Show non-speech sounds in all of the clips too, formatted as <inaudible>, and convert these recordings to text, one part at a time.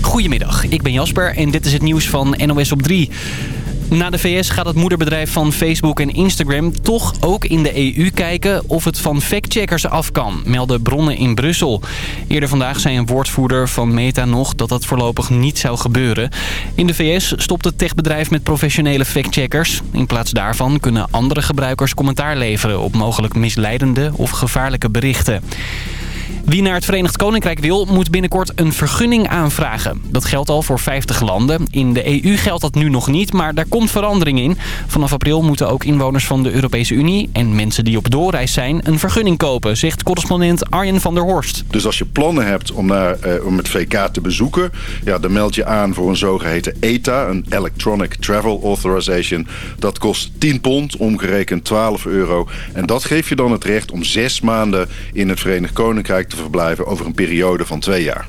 Goedemiddag, ik ben Jasper en dit is het nieuws van NOS op 3. Na de VS gaat het moederbedrijf van Facebook en Instagram toch ook in de EU kijken of het van factcheckers af kan, melden bronnen in Brussel. Eerder vandaag zei een woordvoerder van Meta nog dat dat voorlopig niet zou gebeuren. In de VS stopt het techbedrijf met professionele factcheckers. In plaats daarvan kunnen andere gebruikers commentaar leveren op mogelijk misleidende of gevaarlijke berichten. Wie naar het Verenigd Koninkrijk wil, moet binnenkort een vergunning aanvragen. Dat geldt al voor 50 landen. In de EU geldt dat nu nog niet, maar daar komt verandering in. Vanaf april moeten ook inwoners van de Europese Unie en mensen die op doorreis zijn een vergunning kopen, zegt correspondent Arjen van der Horst. Dus als je plannen hebt om, naar, eh, om het VK te bezoeken, ja, dan meld je aan voor een zogeheten ETA, een Electronic Travel Authorization. Dat kost 10 pond, omgerekend 12 euro. En dat geeft je dan het recht om zes maanden in het Verenigd Koninkrijk te verblijven over een periode van twee jaar.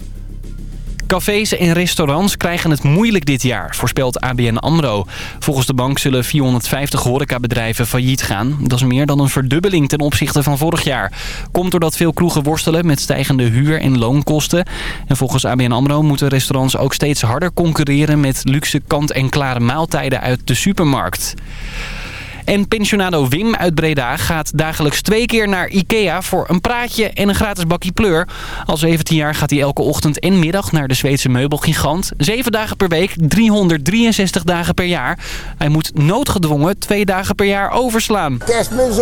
Cafés en restaurants krijgen het moeilijk dit jaar, voorspelt ABN AMRO. Volgens de bank zullen 450 horecabedrijven failliet gaan. Dat is meer dan een verdubbeling ten opzichte van vorig jaar. Komt doordat veel kroegen worstelen met stijgende huur- en loonkosten. En volgens ABN AMRO moeten restaurants ook steeds harder concurreren... met luxe kant-en-klare maaltijden uit de supermarkt. En pensionado Wim uit Breda gaat dagelijks twee keer naar Ikea voor een praatje en een gratis bakje pleur. Al 17 jaar gaat hij elke ochtend en middag naar de Zweedse meubelgigant. Zeven dagen per week, 363 dagen per jaar. Hij moet noodgedwongen twee dagen per jaar overslaan. Kerstmis,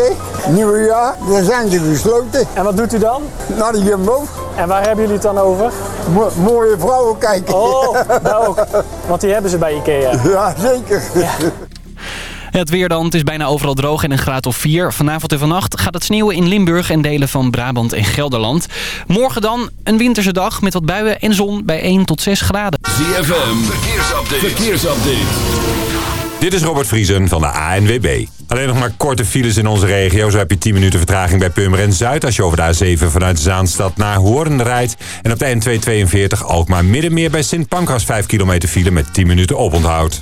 nieuwjaar, dan zijn ze gesloten. En wat doet u dan? Naar de Jumbo. En waar hebben jullie het dan over? Mo mooie vrouwen kijken. Oh, <laughs> nou ook. Want die hebben ze bij Ikea. Ja, zeker. Ja. Het weer dan, het is bijna overal droog en een graad of 4. Vanavond en vannacht gaat het sneeuwen in Limburg en delen van Brabant en Gelderland. Morgen dan een winterse dag met wat buien en zon bij 1 tot 6 graden. ZFM, verkeersupdate. verkeersupdate. Dit is Robert Vriesen van de ANWB. Alleen nog maar korte files in onze regio. Zo heb je 10 minuten vertraging bij Purmerend Zuid... als je over de A7 vanuit Zaanstad naar Hoorn rijdt. En op de N242 Alkmaar Middenmeer bij Sint Pancras 5 kilometer file met 10 minuten oponthoud.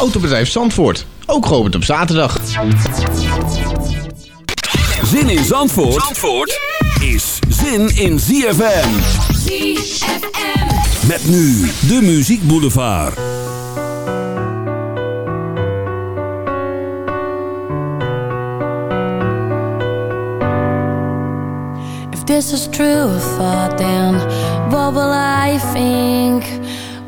Autobedrijf Zandvoort. Ook geopend op zaterdag. Zin in Zandvoort, Zandvoort is zin in ZFM. ZFM. Met nu de Muziek Boulevard. If this is true thought then what will I think?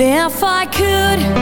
if I could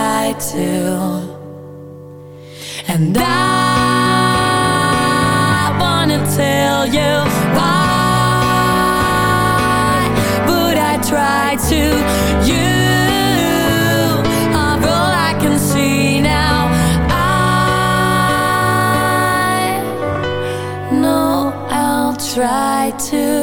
try to. And I wanna tell you why But I try to. You are all I can see now. I know I'll try to.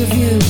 of you.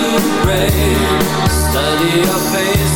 To gray Study your face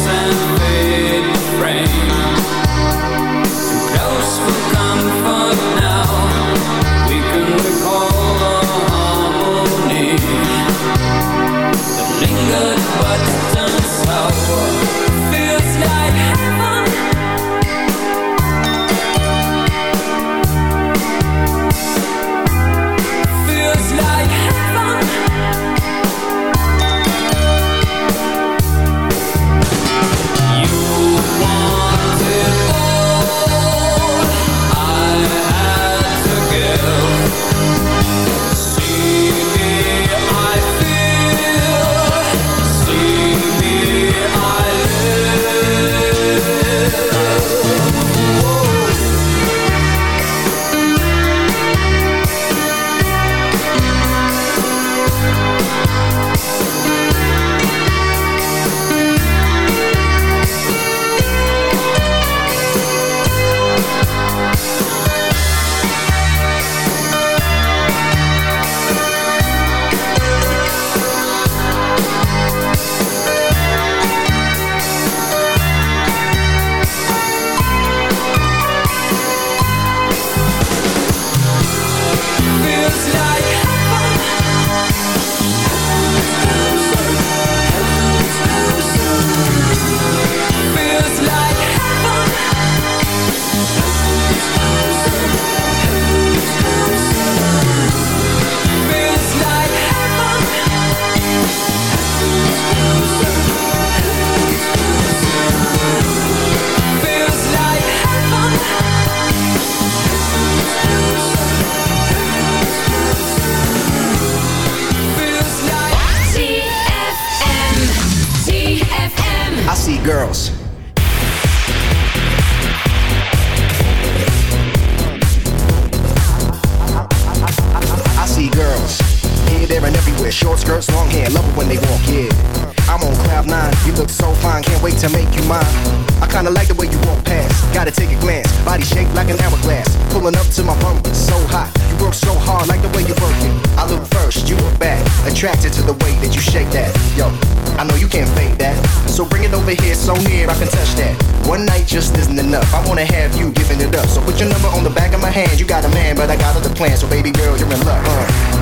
So near, I can touch that. One night just isn't enough. I wanna have you giving it up. So put your number on the back of my hand. You got a man, but I got other plans. So baby girl, you're in luck. Uh.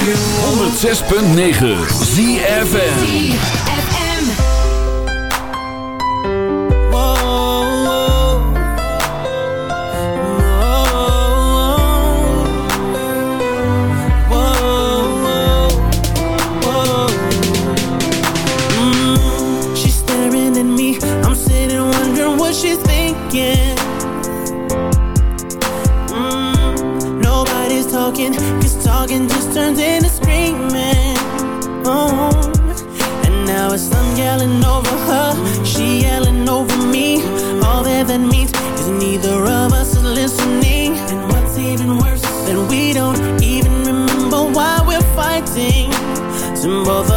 106.9 ZFN symbols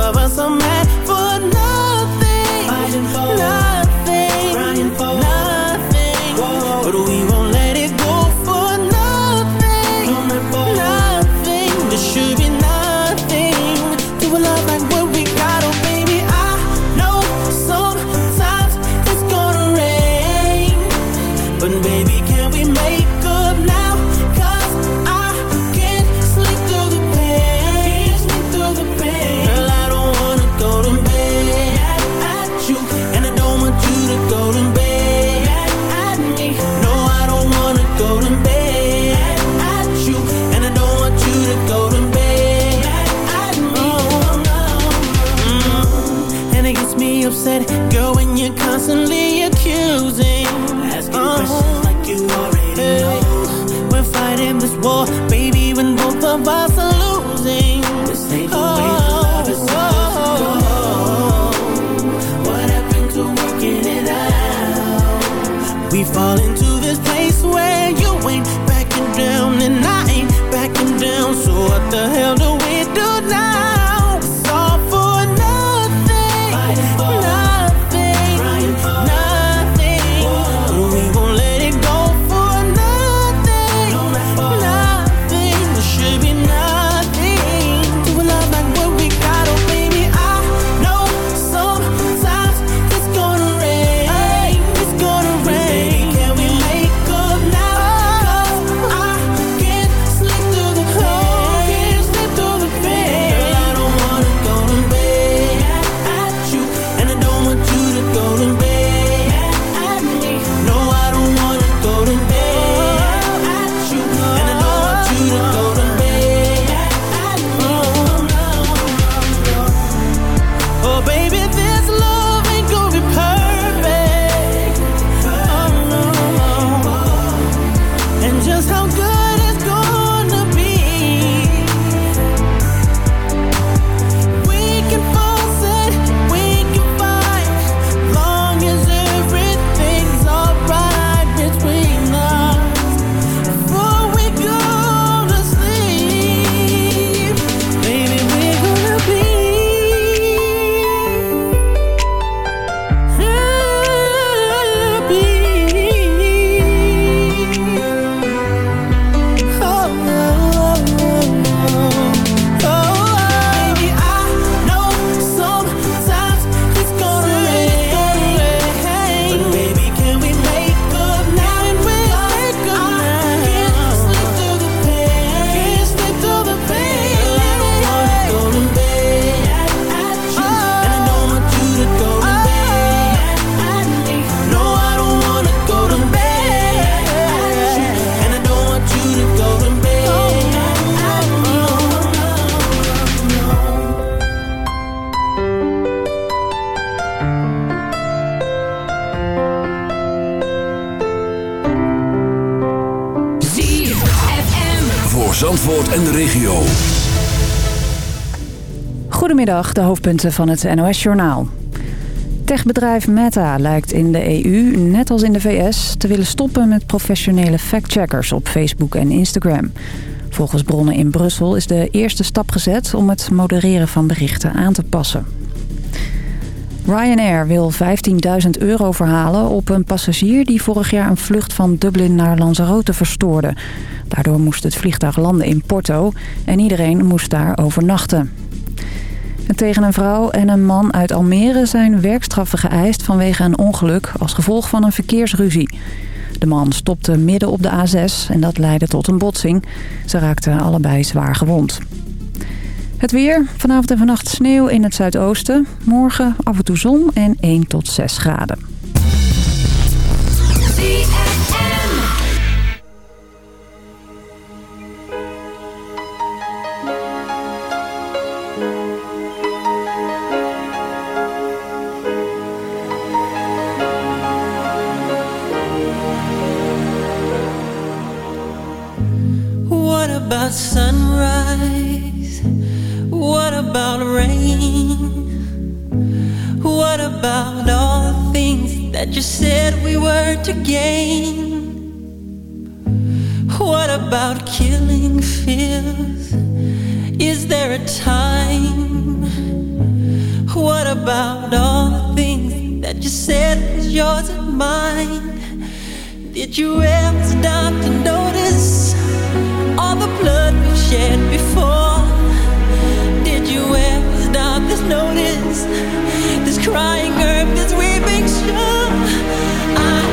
We fall into this place where you ain't backing down and I ain't backing down. So what the hell do Goedemiddag, de hoofdpunten van het NOS-journaal. Techbedrijf Meta lijkt in de EU, net als in de VS... te willen stoppen met professionele factcheckers op Facebook en Instagram. Volgens bronnen in Brussel is de eerste stap gezet... om het modereren van berichten aan te passen. Ryanair wil 15.000 euro verhalen op een passagier... die vorig jaar een vlucht van Dublin naar Lanzarote verstoorde. Daardoor moest het vliegtuig landen in Porto... en iedereen moest daar overnachten. En tegen een vrouw en een man uit Almere zijn werkstraffen geëist vanwege een ongeluk als gevolg van een verkeersruzie. De man stopte midden op de A6 en dat leidde tot een botsing. Ze raakten allebei zwaar gewond. Het weer. Vanavond en vannacht sneeuw in het zuidoosten. Morgen af en toe zon en 1 tot 6 graden. Were to gain? What about killing fears? Is there a time? What about all the things that you said was yours and mine? Did you ever stop to notice all the blood we've shed before? Did you ever stop to notice this crying earth, this weeping shore? What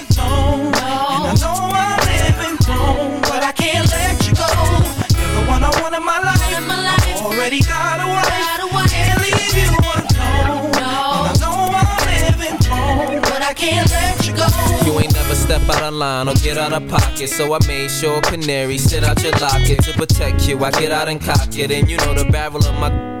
And I know I'm living wrong, but I can't let you go. You're the one I want in my life. In my. Already got a wife. Got. Can't leave you alone. And I know I'm living wrong, but I can't let you go. You ain't never step out of line or get out of pocket. So I made sure Canary sit out your locket to protect you. I get out and cock it, and you know the barrel of my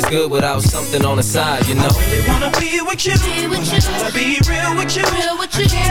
as good without something on the side, you know. I really wanna be with you. Be with you. Gotta be real with you. Real with you. I can't you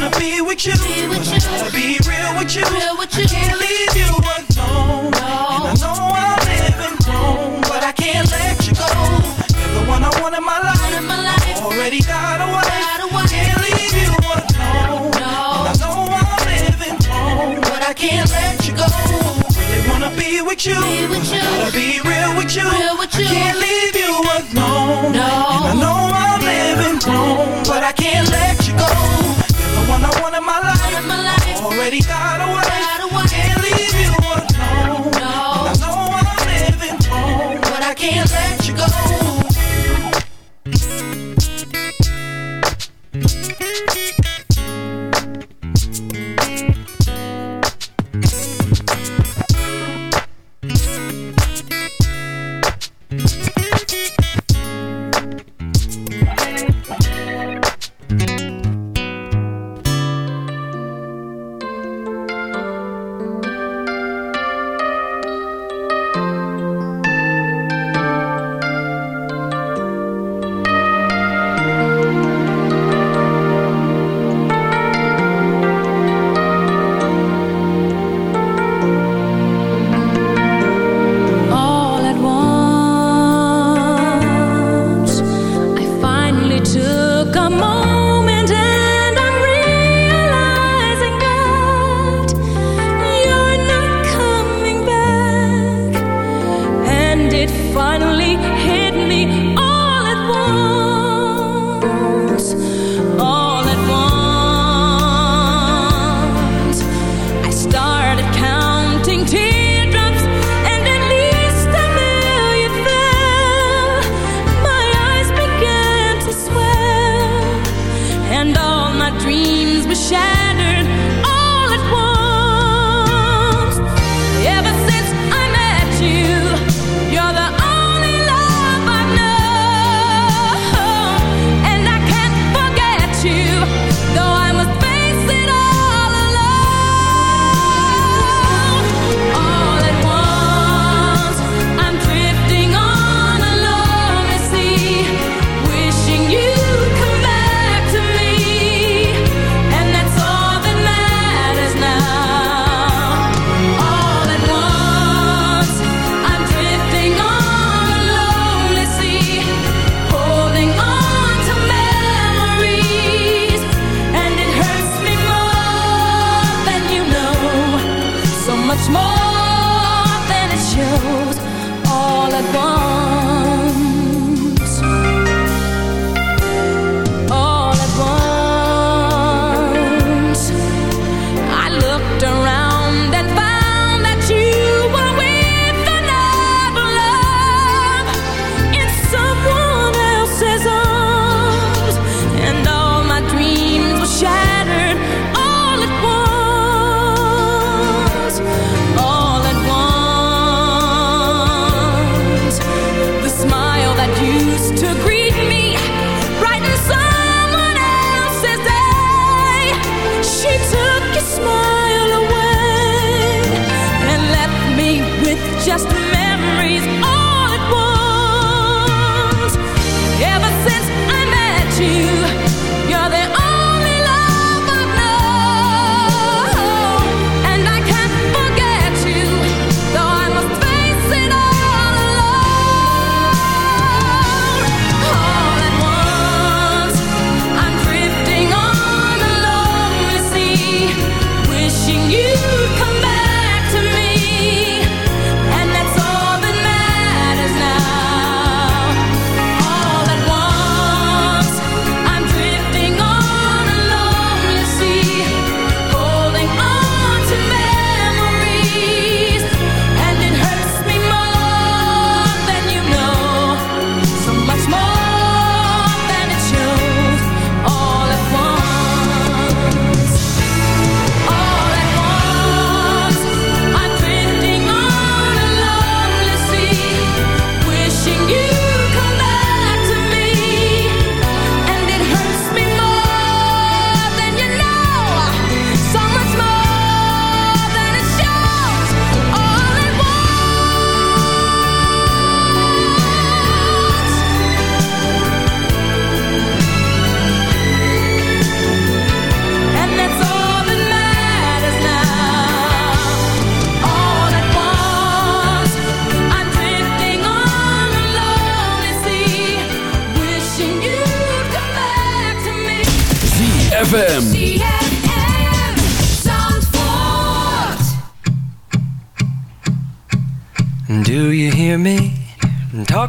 wanna be with you. Be with you. Gotta be real with you. Real with you. I can't leave you alone. And I know I'm living wrong, but I can't let you go. You're the one I want in my life. In my life. Already got a wife. Got a. Can't leave you alone. And I know I'm living wrong, but I can't let you go. Really wanna be with you. Be with you. Gotta be real with you. Real with you. I can't leave you alone. No. And I know I'm living wrong, but I can't let Already got a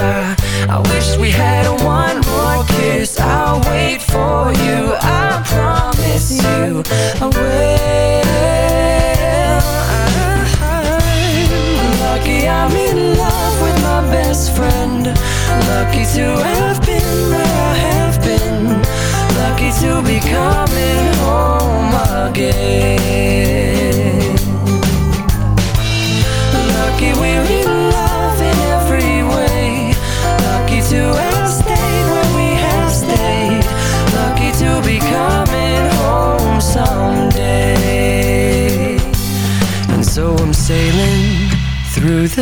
closer I wish we had one more kiss. I'll wait for you. I promise you. I will. Lucky I'm in love with my best friend. Lucky to have